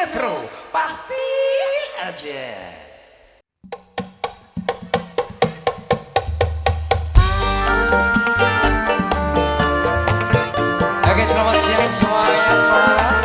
metro pasti aja. Oke selamat siang semuanya. Saudara